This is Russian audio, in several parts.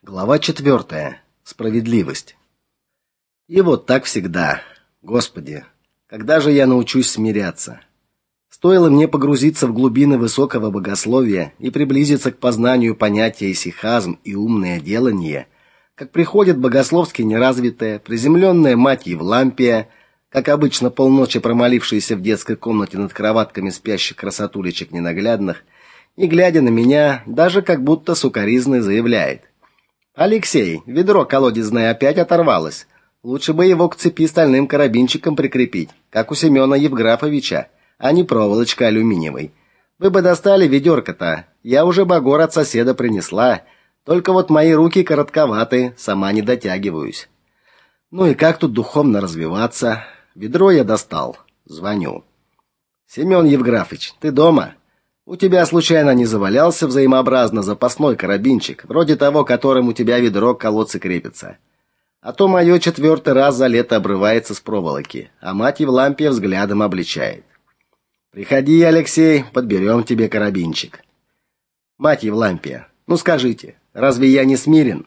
Глава четвертая. Справедливость. И вот так всегда. Господи, когда же я научусь смиряться? Стоило мне погрузиться в глубины высокого богословия и приблизиться к познанию понятия сихазм и умное делание, как приходит богословски неразвитая, приземленная мать Евлампия, как обычно полночи промолившаяся в детской комнате над кроватками спящих красотулечек ненаглядных, и глядя на меня, даже как будто сукоризной заявляет: Алексей, ведро колодезное опять оторвалось. Лучше бы его к цепи стальным карабинчиком прикрепить, как у Семена Евграфовича, а не проволочкой алюминиевой. Вы бы достали ведерко-то. Я уже багор от соседа принесла. Только вот мои руки коротковаты, сама не дотягиваюсь. Ну и как тут духовно развиваться? Ведро я достал. Звоню. Семен Евграфович, ты дома? У тебя случайно не завалялся взаимообразно запасной карабинчик, вроде того, которым у тебя ведро к колодцу крепится? А то мое четвертый раз за лето обрывается с проволоки, а мать Евлампия взглядом обличает. Приходи, Алексей, подберем тебе карабинчик. Мать Евлампия, ну скажите, разве я не смирен?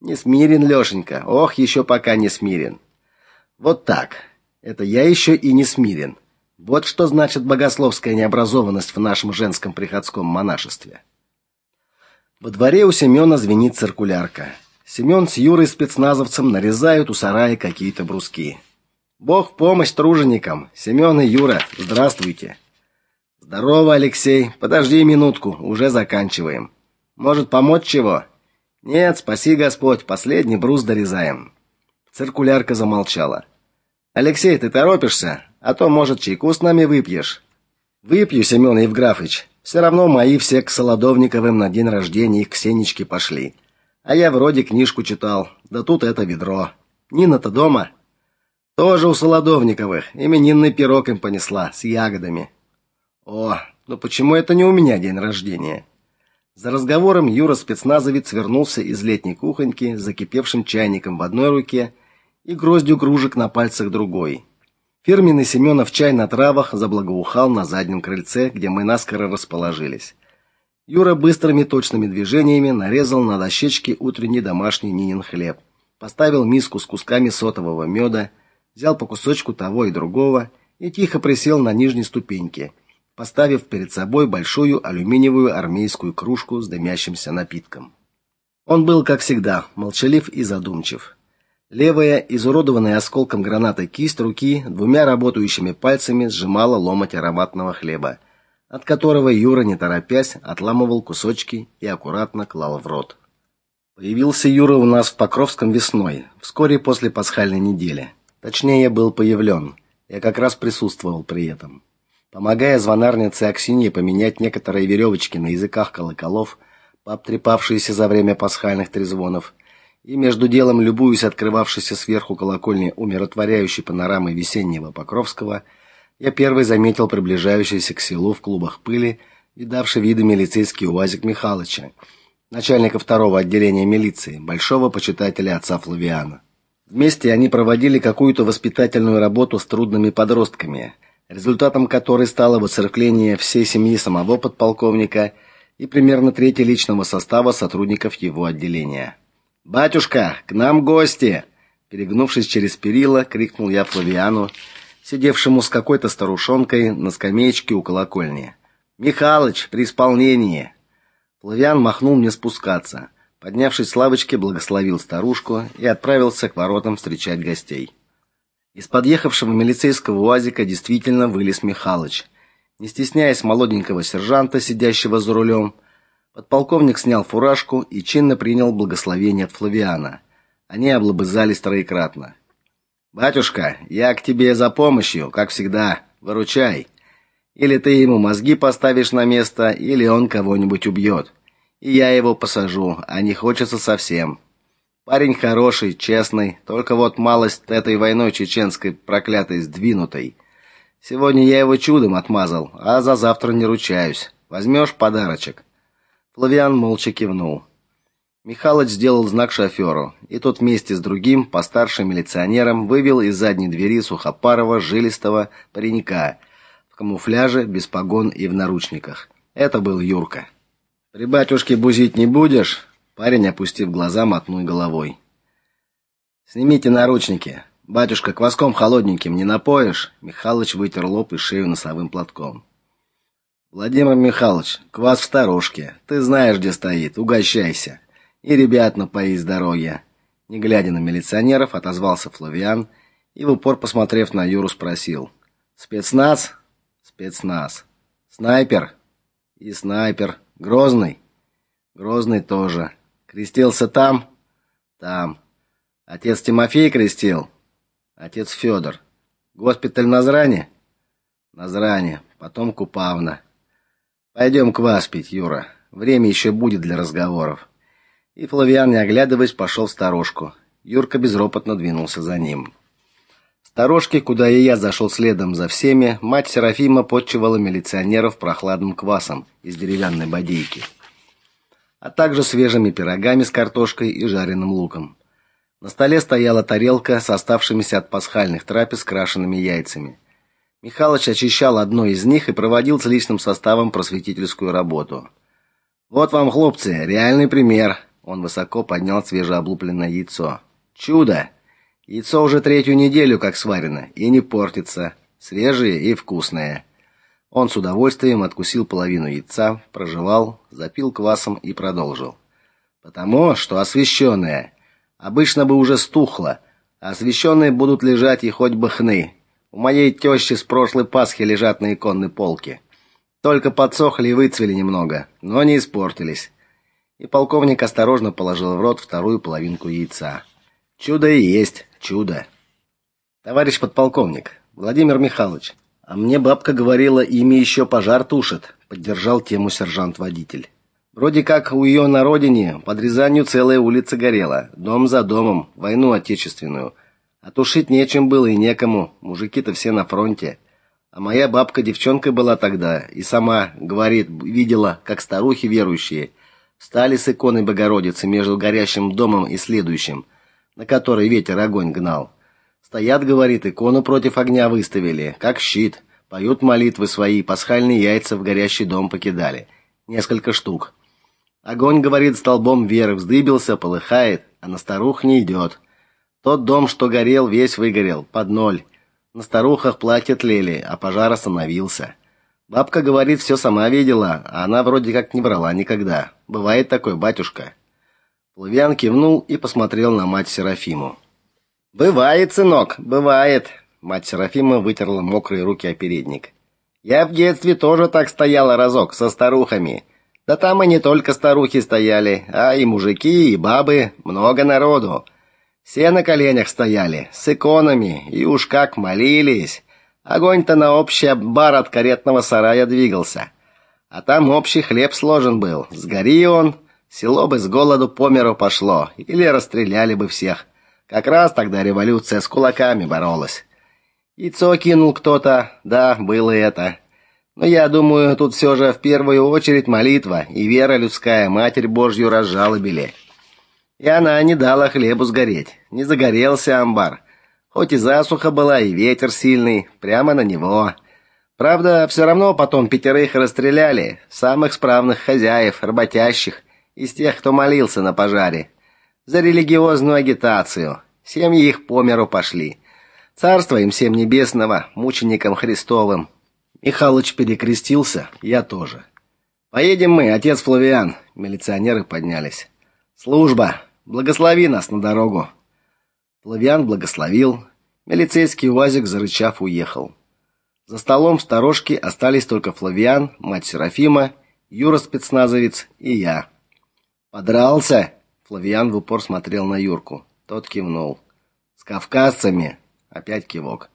Не смирен, Лёшенька. Ох, еще пока не смирен. Вот так. Это я еще и не смирен. Вот что значит богословская необразованность в нашем женском приходском монашестве. Во дворе у Семёна звенит циркулярка. Семён с Юрой спецназовцем нарезают у сарая какие-то бруски. Бог в помощь труженикам. Семён и Юра, здравствуйте. Здорово, Алексей. Подожди минутку, уже заканчиваем. Может, помочь чего? Нет, спаси Господь, последний брус дорезаем. Циркулярка замолчала. Алексей, ты торопишься? А то, может, чайку с нами выпьешь. Выпью, Семен Евграфович. Все равно мои все к Солодовниковым на день рождения их к Сенечке пошли. А я вроде книжку читал. Да тут это ведро. Нина-то дома. Тоже у Солодовниковых. Именинный пирог им понесла с ягодами. О, ну почему это не у меня день рождения? За разговором Юра спецназовец вернулся из летней кухоньки с закипевшим чайником в одной руке и гроздью кружек на пальцах другой. Фирменный Семенов чай на травах заблагоухал на заднем крыльце, где мы наскоро расположились. Юра быстрыми точными движениями нарезал на дощечке утренний домашний Нинин хлеб, поставил миску с кусками сотового меда, взял по кусочку того и другого и тихо присел на нижней ступеньке, поставив перед собой большую алюминиевую армейскую кружку с дымящимся напитком. Он был, как всегда, молчалив и задумчив. Левая, изуродованная осколком гранаты кисть руки двумя работающими пальцами сжимала ломоть ароматного хлеба, от которого Юра, не торопясь, отламывал кусочки и аккуратно клал в рот. Появился Юра у нас в Покровском весной, вскоре после пасхальной недели. Точнее, был появлен. Я как раз присутствовал при этом. Помогая звонарнице Аксинье поменять некоторые веревочки на языках колоколов, пообтрепавшиеся за время пасхальных трезвонов, и между делом любуюсь открывавшейся сверху колокольни умиротворяющей панорамой весеннего Покровского, я первый заметил приближающийся к селу в клубах пыли, видавший виды милицейский УАЗик Михалыча, начальника второго отделения милиции, большого почитателя отца Флавиана. Вместе они проводили какую-то воспитательную работу с трудными подростками, результатом которой стало воцерквление всей семьи самого подполковника и примерно трети личного состава сотрудников его отделения. Батюшка, к нам гости, перегнувшись через перила, крикнул я Флавиану, сидевшему с какой-то старушонкой на скамеечке у колокольни. Михалыч, при исполнении. Флавиан махнул мне спускаться. Поднявшись с лавочки, благословил старушку и отправился к воротам встречать гостей. Из подъехавшего милицейского УАЗика действительно вылез Михалыч. Не стесняясь молоденького сержанта, сидящего за рулем, Подполковник снял фуражку и чинно принял благословение от Флавиана. Они облобызались троекратно. Батюшка, я к тебе за помощью, как всегда. Выручай. Или ты ему мозги поставишь на место, или он кого-нибудь убьет. И я его посажу, а не хочется совсем. Парень хороший, честный, только вот малость этой войной чеченской проклятой сдвинутой. Сегодня я его чудом отмазал, а за завтра не ручаюсь. Возьмешь подарочек. Флавиан молча кивнул. Михалыч сделал знак шоферу, и тот вместе с другим, постаршим милиционером, вывел из задней двери сухопарого, жилистого паренька в камуфляже, без погон и в наручниках. Это был Юрка. «При батюшке бузить не будешь?» Парень, опустив глаза, мотнул головой. Снимите наручники. Батюшка, кваском холодненьким не напоишь? Михалыч вытер лоб и шею носовым платком. Владимир Михайлович, квас в сторожке. Ты знаешь, где стоит. Угощайся. И ребят напои с дороги. Не глядя на милиционеров, отозвался Флавиан и в упор посмотрев на Юру спросил: "Спецназ? Спецназ. Снайпер? И снайпер. Грозный? Грозный тоже. Крестился там? Там. Отец Тимофей крестил? Отец Федор. Госпиталь Назрани? Назрани. Потом Купавна. Пойдем квас пить, Юра. Время еще будет для разговоров. И Флавиан, не оглядываясь, пошел в сторожку. Юрка безропотно двинулся за ним. В сторожке, куда и я зашел следом за всеми, мать Серафима подчивала милиционеров прохладным квасом из деревянной бодейки а также свежими пирогами с картошкой и жареным луком. На столе стояла тарелка с оставшимися от пасхальных трапез крашенными яйцами. Михалыч очищал одно из них и проводил с личным составом просветительскую работу. Вот вам, хлопцы, реальный пример. Он высоко поднял свежеоблупленное яйцо. Чудо. Яйцо уже третью неделю как сварено и не портится, свежее и вкусное. Он с удовольствием откусил половину яйца, прожевал, запил квасом и продолжил. Потому что освещенное обычно бы уже стухло, а освещенные будут лежать и хоть бы хны. У моей тещи с прошлой Пасхи лежат на иконной полке. Только подсохли и выцвели немного, но не испортились. И полковник осторожно положил в рот вторую половинку яйца. Чудо и есть чудо. Товарищ подполковник, Владимир Михайлович, а мне бабка говорила, ими еще пожар тушит, поддержал тему сержант-водитель. Вроде как у ее на родине под Рязанью целая улица горела, дом за домом, войну отечественную. А тушить нечем было и некому, мужики-то все на фронте. А моя бабка девчонка была тогда и сама, говорит, видела, как старухи верующие стали с иконой Богородицы между горящим домом и следующим, на который ветер огонь гнал. Стоят, говорит, икону против огня выставили, как щит. Поют молитвы свои, пасхальные яйца в горящий дом покидали. Несколько штук. Огонь, говорит, столбом веры вздыбился, полыхает, а на старух не идет. Тот дом, что горел, весь выгорел, под ноль. На старухах платья тлели, а пожар остановился. Бабка говорит, все сама видела, а она вроде как не брала никогда. Бывает такой, батюшка. Плавьян кивнул и посмотрел на мать Серафиму. Бывает, сынок, бывает. Мать Серафима вытерла мокрые руки о передник. Я в детстве тоже так стояла разок со старухами. Да там и не только старухи стояли, а и мужики, и бабы, много народу. Все на коленях стояли, с иконами, и уж как молились. Огонь-то на общий бар от каретного сарая двигался. А там общий хлеб сложен был. Сгори он, село бы с голоду по миру пошло, или расстреляли бы всех. Как раз тогда революция с кулаками боролась. Яйцо кинул кто-то, да, было это. Но я думаю, тут все же в первую очередь молитва и вера людская Матерь Божью разжалобили. И она не дала хлебу сгореть. Не загорелся амбар. Хоть и засуха была, и ветер сильный, прямо на него. Правда, все равно потом пятерых расстреляли, самых справных хозяев, работящих, из тех, кто молился на пожаре за религиозную агитацию. Семьи их по миру пошли. Царство им всем небесного, мученикам Христовым. Михалыч перекрестился, я тоже. Поедем мы, отец Флавиан. Милиционеры поднялись. Служба, благослови нас на дорогу. Флавиан благословил. Милицейский УАЗик, зарычав, уехал. За столом в сторожке остались только Флавиан, мать Серафима, Юра спецназовец и я. Подрался, Флавиан в упор смотрел на Юрку. Тот кивнул. С кавказцами опять кивок.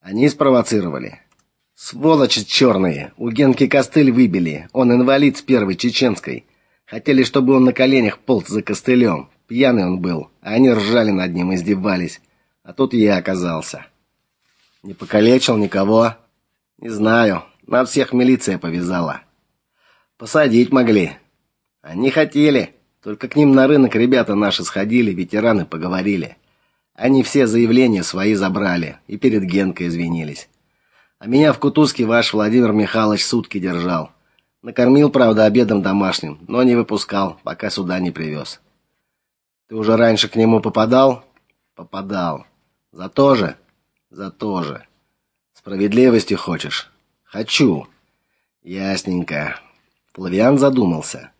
Они спровоцировали. Сволочи черные. У Генки костыль выбили. Он инвалид с первой чеченской. Хотели, чтобы он на коленях полз за костылем. Пьяный он был, а они ржали над ним, издевались. А тут я оказался. Не покалечил никого. Не знаю. На всех милиция повязала. Посадить могли. Они хотели. Только к ним на рынок ребята наши сходили, ветераны поговорили. Они все заявления свои забрали и перед Генкой извинились. А меня в Кутузке ваш Владимир Михайлович сутки держал. Накормил, правда, обедом домашним, но не выпускал, пока сюда не привез. Ты уже раньше к нему попадал? Попадал. За то же? За то же. Справедливости хочешь? Хочу. Ясненько. Флавиан задумался.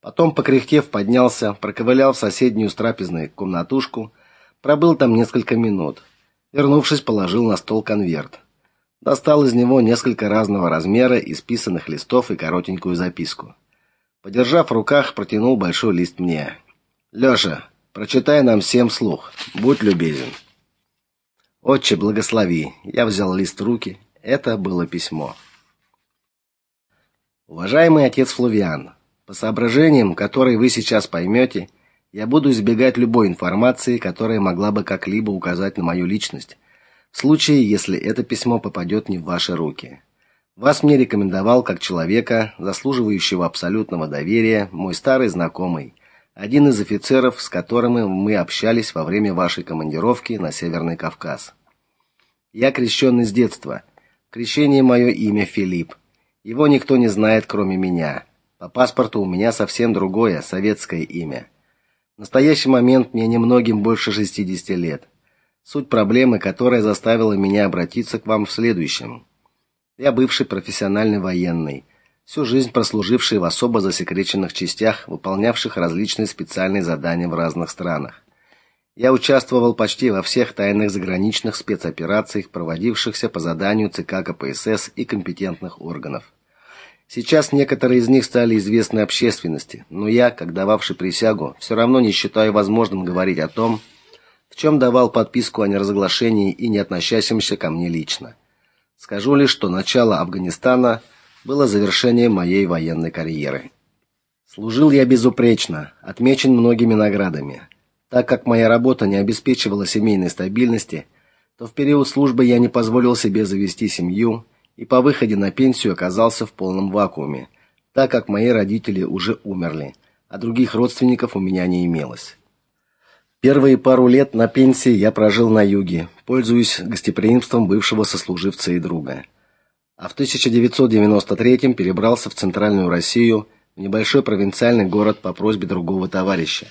Потом, покряхтев, поднялся, проковылял в соседнюю с трапезной комнатушку, пробыл там несколько минут. Вернувшись, положил на стол конверт. Достал из него несколько разного размера исписанных листов и коротенькую записку. Подержав в руках, протянул большой лист мне. Лёша, прочитай нам всем слух. Будь любезен. Отче, благослови. Я взял лист в руки. Это было письмо. Уважаемый отец Флувиан, по соображениям, которые вы сейчас поймете, я буду избегать любой информации, которая могла бы как-либо указать на мою личность, в случае, если это письмо попадет не в ваши руки. Вас мне рекомендовал как человека, заслуживающего абсолютного доверия, мой старый знакомый, один из офицеров, с которым мы общались во время вашей командировки на Северный Кавказ. Я крещенный с детства. Крещение мое имя Филипп. Его никто не знает, кроме меня. По паспорту у меня совсем другое, советское имя. В настоящий момент мне немногим больше 60 лет. Суть проблемы, которая заставила меня обратиться к вам в следующем. Я бывший профессиональный военный всю жизнь прослуживший в особо засекреченных частях, выполнявших различные специальные задания в разных странах. Я участвовал почти во всех тайных заграничных спецоперациях, проводившихся по заданию ЦК КПСС и компетентных органов. Сейчас некоторые из них стали известны общественности, но я, как дававший присягу, все равно не считаю возможным говорить о том, в чем давал подписку о неразглашении и не относящемся ко мне лично. Скажу лишь, что начало Афганистана – было завершением моей военной карьеры. Служил я безупречно, отмечен многими наградами. Так как моя работа не обеспечивала семейной стабильности, то в период службы я не позволил себе завести семью и по выходе на пенсию оказался в полном вакууме, так как мои родители уже умерли, а других родственников у меня не имелось. Первые пару лет на пенсии я прожил на юге, пользуясь гостеприимством бывшего сослуживца и друга а в 1993 перебрался в Центральную Россию, в небольшой провинциальный город по просьбе другого товарища,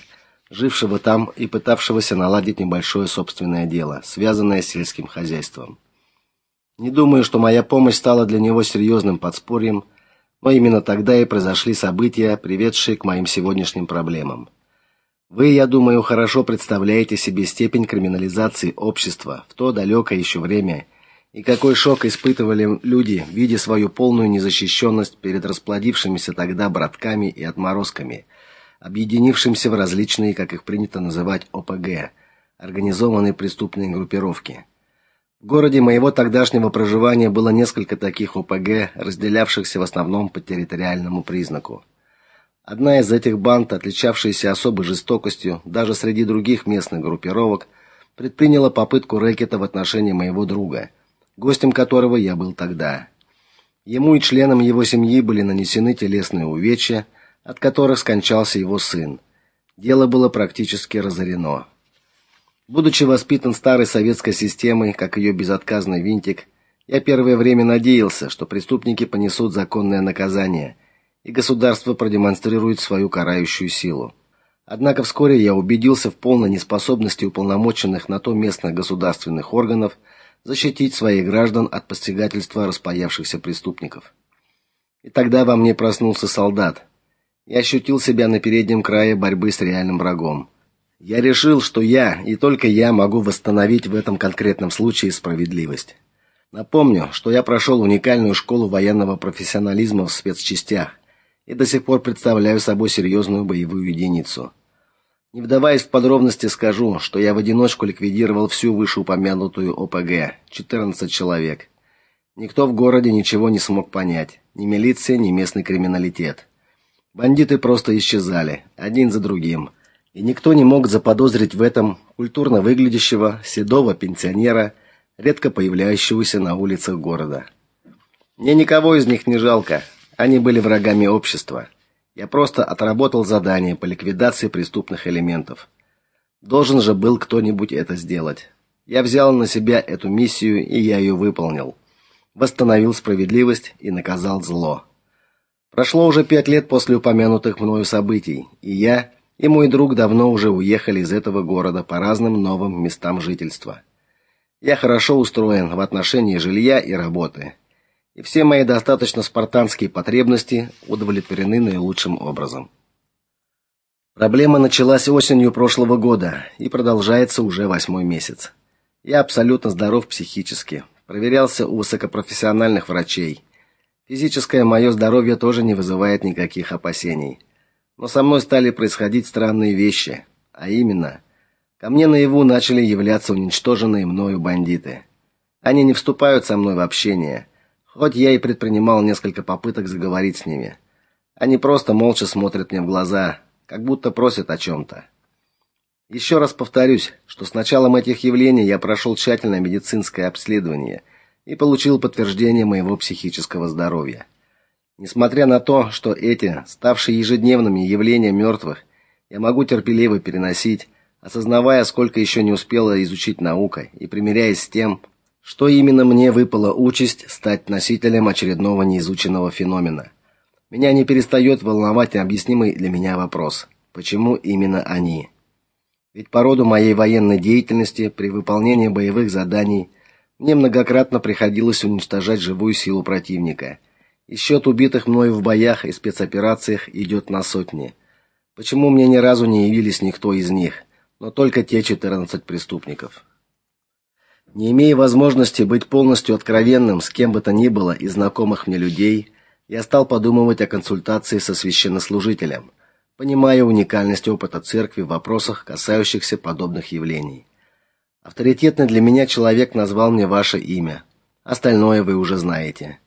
жившего там и пытавшегося наладить небольшое собственное дело, связанное с сельским хозяйством. Не думаю, что моя помощь стала для него серьезным подспорьем, но именно тогда и произошли события, приведшие к моим сегодняшним проблемам. Вы, я думаю, хорошо представляете себе степень криминализации общества в то далекое еще время – и какой шок испытывали люди, видя свою полную незащищенность перед расплодившимися тогда братками и отморозками, объединившимися в различные, как их принято называть, ОПГ, организованные преступные группировки. В городе моего тогдашнего проживания было несколько таких ОПГ, разделявшихся в основном по территориальному признаку. Одна из этих банд, отличавшаяся особой жестокостью даже среди других местных группировок, предприняла попытку рэкета в отношении моего друга – гостем которого я был тогда. Ему и членам его семьи были нанесены телесные увечья, от которых скончался его сын. Дело было практически разорено. Будучи воспитан старой советской системой, как ее безотказный винтик, я первое время надеялся, что преступники понесут законное наказание, и государство продемонстрирует свою карающую силу. Однако вскоре я убедился в полной неспособности уполномоченных на то местных государственных органов – защитить своих граждан от посягательства распаявшихся преступников. И тогда во мне проснулся солдат. Я ощутил себя на переднем крае борьбы с реальным врагом. Я решил, что я и только я могу восстановить в этом конкретном случае справедливость. Напомню, что я прошел уникальную школу военного профессионализма в спецчастях и до сих пор представляю собой серьезную боевую единицу. Не вдаваясь в подробности, скажу, что я в одиночку ликвидировал всю вышеупомянутую ОПГ 14 человек. Никто в городе ничего не смог понять, ни милиция, ни местный криминалитет. Бандиты просто исчезали, один за другим, и никто не мог заподозрить в этом культурно выглядящего седого пенсионера, редко появляющегося на улицах города. Мне никого из них не жалко, они были врагами общества. Я просто отработал задание по ликвидации преступных элементов. Должен же был кто-нибудь это сделать. Я взял на себя эту миссию, и я ее выполнил. Восстановил справедливость и наказал зло. Прошло уже пять лет после упомянутых мною событий, и я и мой друг давно уже уехали из этого города по разным новым местам жительства. Я хорошо устроен в отношении жилья и работы, и все мои достаточно спартанские потребности удовлетворены наилучшим образом. Проблема началась осенью прошлого года и продолжается уже восьмой месяц. Я абсолютно здоров психически. Проверялся у высокопрофессиональных врачей. Физическое мое здоровье тоже не вызывает никаких опасений. Но со мной стали происходить странные вещи, а именно, ко мне наяву начали являться уничтоженные мною бандиты. Они не вступают со мной в общение, хоть я и предпринимал несколько попыток заговорить с ними. Они просто молча смотрят мне в глаза, как будто просят о чем то Еще раз повторюсь, что с началом этих явлений я прошел тщательное медицинское обследование и получил подтверждение моего психического здоровья. Несмотря на то, что эти, ставшие ежедневными явления мертвых, я могу терпеливо переносить, осознавая, сколько еще не успела изучить наука и примиряясь с тем, что именно мне выпала участь стать носителем очередного неизученного феномена – меня не перестает волновать необъяснимый для меня вопрос: почему именно они? Ведь по роду моей военной деятельности при выполнении боевых заданий мне многократно приходилось уничтожать живую силу противника. И счет убитых мною в боях и спецоперациях идет на сотни. Почему мне ни разу не явились никто из них, но только те 14 преступников? Не имея возможности быть полностью откровенным с кем бы то ни было из знакомых мне людей, я стал подумывать о консультации со священнослужителем, понимая уникальность опыта церкви в вопросах, касающихся подобных явлений. Авторитетный для меня человек назвал мне ваше имя. Остальное вы уже знаете.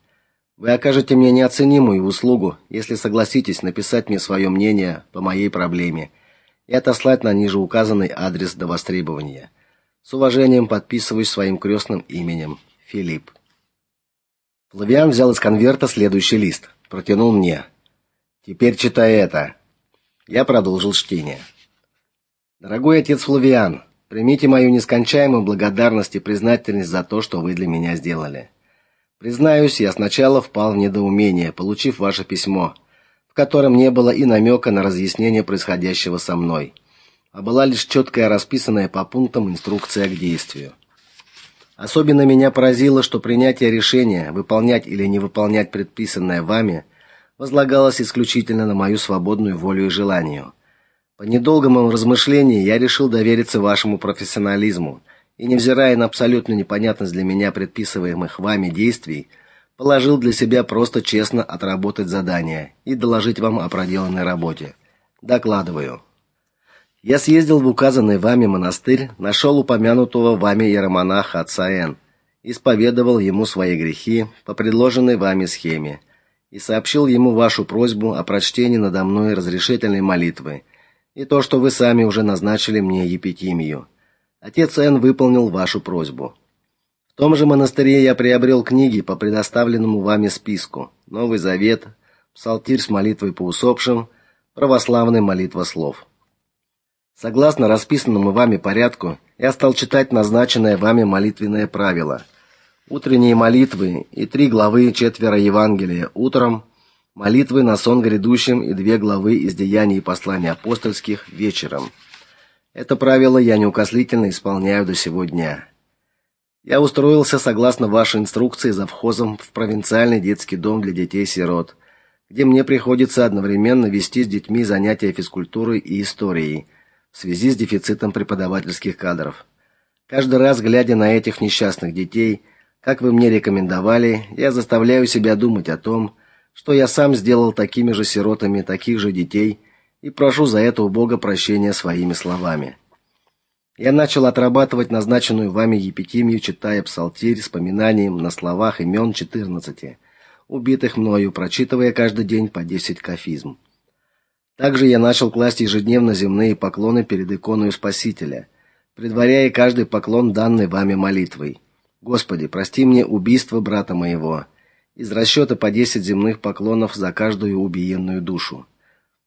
Вы окажете мне неоценимую услугу, если согласитесь написать мне свое мнение по моей проблеме и отослать на ниже указанный адрес до востребования. С уважением подписываюсь своим крестным именем Филипп. Флавиан взял из конверта следующий лист, протянул мне. Теперь читай это. Я продолжил чтение. Дорогой отец Флавиан, примите мою нескончаемую благодарность и признательность за то, что вы для меня сделали. Признаюсь, я сначала впал в недоумение, получив ваше письмо, в котором не было и намека на разъяснение происходящего со мной, а была лишь четкая расписанная по пунктам инструкция к действию. Особенно меня поразило, что принятие решения, выполнять или не выполнять предписанное вами, возлагалось исключительно на мою свободную волю и желание. По недолгому размышлению я решил довериться вашему профессионализму и, невзирая на абсолютно непонятность для меня предписываемых вами действий, положил для себя просто честно отработать задание и доложить вам о проделанной работе. Докладываю. Я съездил в указанный вами монастырь, нашел упомянутого вами иеромонаха отца Н, исповедовал ему свои грехи по предложенной вами схеме и сообщил ему вашу просьбу о прочтении надо мной разрешительной молитвы и то, что вы сами уже назначили мне епитимию. Отец Н выполнил вашу просьбу. В том же монастыре я приобрел книги по предоставленному вами списку: Новый Завет, Псалтирь с молитвой по усопшим, православная молитва слов. Согласно расписанному вами порядку, я стал читать назначенное вами молитвенное правило. Утренние молитвы и три главы четверо Евангелия утром, молитвы на сон грядущим и две главы из Деяний и посланий апостольских вечером. Это правило я неукослительно исполняю до сего дня. Я устроился согласно вашей инструкции за вхозом в провинциальный детский дом для детей-сирот, где мне приходится одновременно вести с детьми занятия физкультурой и историей в связи с дефицитом преподавательских кадров. Каждый раз, глядя на этих несчастных детей, как вы мне рекомендовали, я заставляю себя думать о том, что я сам сделал такими же сиротами таких же детей и прошу за это у Бога прощения своими словами. Я начал отрабатывать назначенную вами епитимию, читая псалтирь с поминанием на словах имен 14, убитых мною, прочитывая каждый день по 10 кафизм. Также я начал класть ежедневно земные поклоны перед иконой Спасителя, предваряя каждый поклон данной вами молитвой. Господи, прости мне убийство брата моего. Из расчета по 10 земных поклонов за каждую убиенную душу.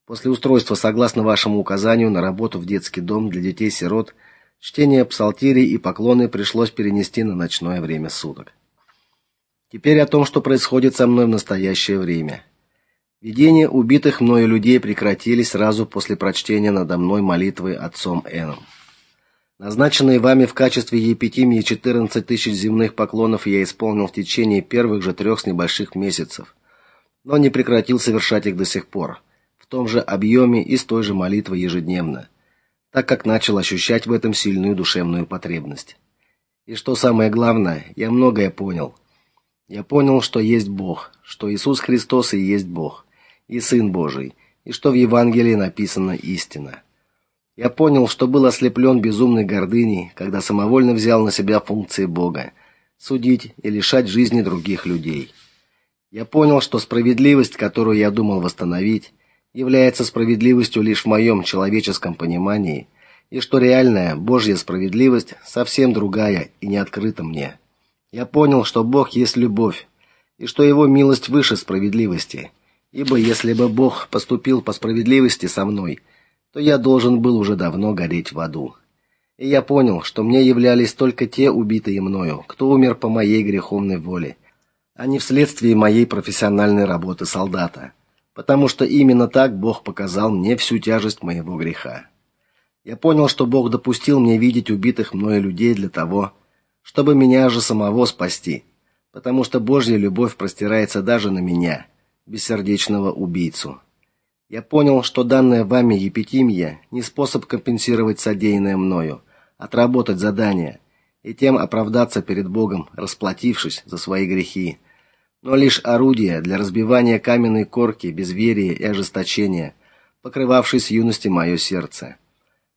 После устройства, согласно вашему указанию, на работу в детский дом для детей-сирот, чтение псалтирей и поклоны пришлось перенести на ночное время суток. Теперь о том, что происходит со мной в настоящее время. Видения убитых мною людей прекратились сразу после прочтения надо мной молитвы отцом Эном. Назначенные вами в качестве епитимии 14 тысяч земных поклонов я исполнил в течение первых же трех с небольших месяцев, но не прекратил совершать их до сих пор, в том же объеме и с той же молитвой ежедневно, так как начал ощущать в этом сильную душевную потребность. И что самое главное, я многое понял. Я понял, что есть Бог, что Иисус Христос и есть Бог, и Сын Божий, и что в Евангелии написана истина. Я понял, что был ослеплен безумной гордыней, когда самовольно взял на себя функции Бога судить и лишать жизни других людей. Я понял, что справедливость, которую я думал восстановить, является справедливостью лишь в моем человеческом понимании, и что реальная Божья справедливость совсем другая и не открыта мне. Я понял, что Бог есть любовь, и что его милость выше справедливости. Ибо если бы Бог поступил по справедливости со мной, то я должен был уже давно гореть в аду. И я понял, что мне являлись только те убитые мною, кто умер по моей греховной воле, а не вследствие моей профессиональной работы солдата, потому что именно так Бог показал мне всю тяжесть моего греха. Я понял, что Бог допустил мне видеть убитых мною людей для того, чтобы меня же самого спасти, потому что Божья любовь простирается даже на меня, бессердечного убийцу. Я понял, что данная вами епитимия не способ компенсировать содеянное мною, отработать задание и тем оправдаться перед Богом, расплатившись за свои грехи, но лишь орудие для разбивания каменной корки безверия и ожесточения, покрывавшей с юности мое сердце.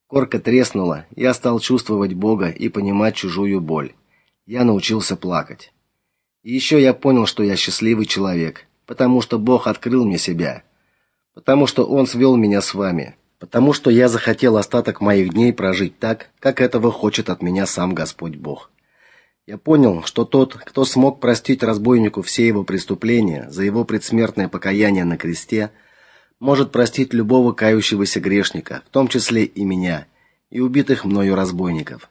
Корка треснула, я стал чувствовать Бога и понимать чужую боль. Я научился плакать. И еще я понял, что я счастливый человек, потому что Бог открыл мне себя потому что он свел меня с вами, потому что я захотел остаток моих дней прожить так, как этого хочет от меня сам Господь Бог. Я понял, что тот, кто смог простить разбойнику все его преступления за его предсмертное покаяние на кресте, может простить любого кающегося грешника, в том числе и меня, и убитых мною разбойников.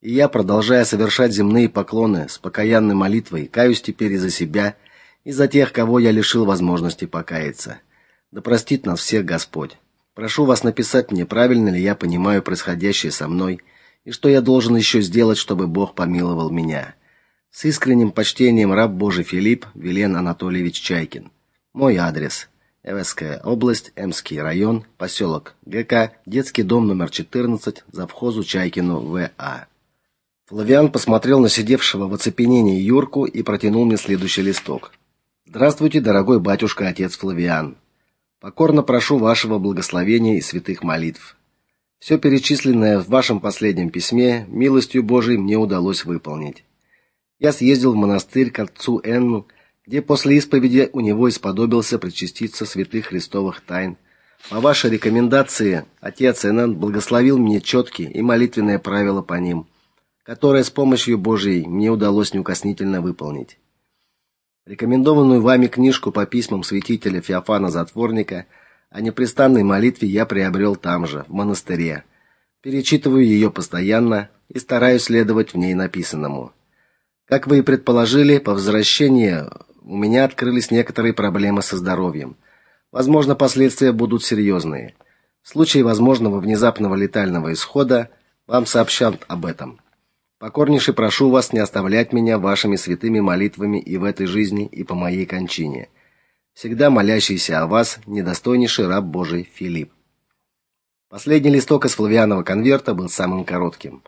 И я, продолжая совершать земные поклоны с покаянной молитвой, каюсь теперь и за себя, и за тех, кого я лишил возможности покаяться. Да простит нас всех Господь. Прошу вас написать мне, правильно ли я понимаю происходящее со мной и что я должен еще сделать, чтобы Бог помиловал меня. С искренним почтением раб Божий Филипп Вилен Анатольевич Чайкин. Мой адрес: Эвская область, Эмский район, поселок ГК, детский дом номер 14, завхозу Чайкину В.А. Флавиан посмотрел на сидевшего в оцепенении Юрку и протянул мне следующий листок. Здравствуйте, дорогой батюшка, отец Флавиан. Покорно прошу вашего благословения и святых молитв. Все перечисленное в вашем последнем письме милостью Божией мне удалось выполнить. Я съездил в монастырь к отцу Энну, где после исповеди у него исподобился причаститься святых христовых тайн. По вашей рекомендации отец Энн благословил мне четкие и молитвенные правила по ним, которые с помощью Божией мне удалось неукоснительно выполнить. Рекомендованную вами книжку по письмам святителя Феофана Затворника о непрестанной молитве я приобрел там же, в монастыре. Перечитываю ее постоянно и стараюсь следовать в ней написанному. Как вы и предположили, по возвращении у меня открылись некоторые проблемы со здоровьем. Возможно, последствия будут серьезные. В случае возможного внезапного летального исхода вам сообщат об этом. Покорнейше прошу вас не оставлять меня вашими святыми молитвами и в этой жизни, и по моей кончине. Всегда молящийся о вас, недостойнейший раб Божий Филипп. Последний листок из Флавианова конверта был самым коротким.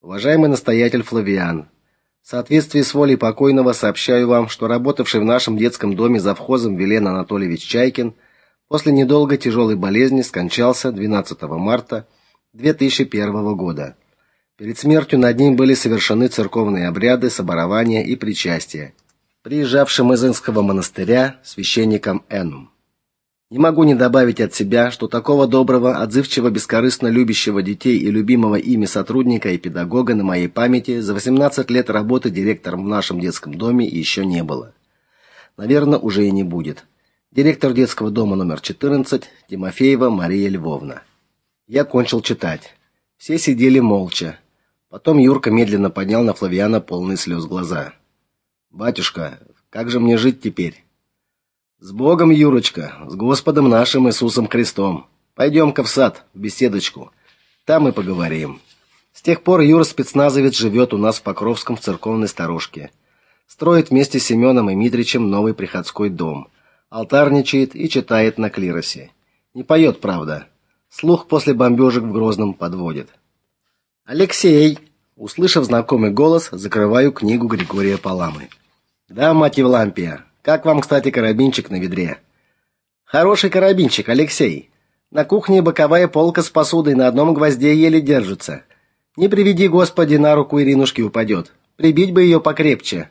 Уважаемый настоятель Флавиан, в соответствии с волей покойного сообщаю вам, что работавший в нашем детском доме завхозом Велен Анатольевич Чайкин после недолгой тяжелой болезни скончался 12 марта 2001 года. Перед смертью над ним были совершены церковные обряды соборования и причастия приезжавшим из Инского монастыря священником Энум. Не могу не добавить от себя, что такого доброго, отзывчивого, бескорыстно любящего детей и любимого ими сотрудника и педагога на моей памяти за 18 лет работы директором в нашем детском доме еще не было. Наверное, уже и не будет. Директор детского дома номер 14 Тимофеева Мария Львовна. Я кончил читать. Все сидели молча. Потом Юрка медленно поднял на Флавиана полные слез глаза. Батюшка, как же мне жить теперь? С Богом, Юрочка, с Господом нашим Иисусом Христом. Пойдем-ка в сад, в беседочку. Там и поговорим. С тех пор Юра спецназовец живет у нас в Покровском в церковной сторожке. Строит вместе с Семеном и Митричем новый приходской дом. Алтарничает и читает на клиросе. Не поет, правда. Слух после бомбежек в Грозном подводит. Алексей, услышав знакомый голос, закрываю книгу Григория Паламы. Да, мать Евлампия. Как вам, кстати, карабинчик на ведре? Хороший карабинчик, Алексей. На кухне боковая полка с посудой на одном гвозде еле держится. Не приведи, Господи, на руку Иринушки упадет. Прибить бы ее покрепче.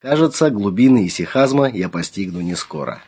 Кажется, глубины исихазма я постигну не скоро.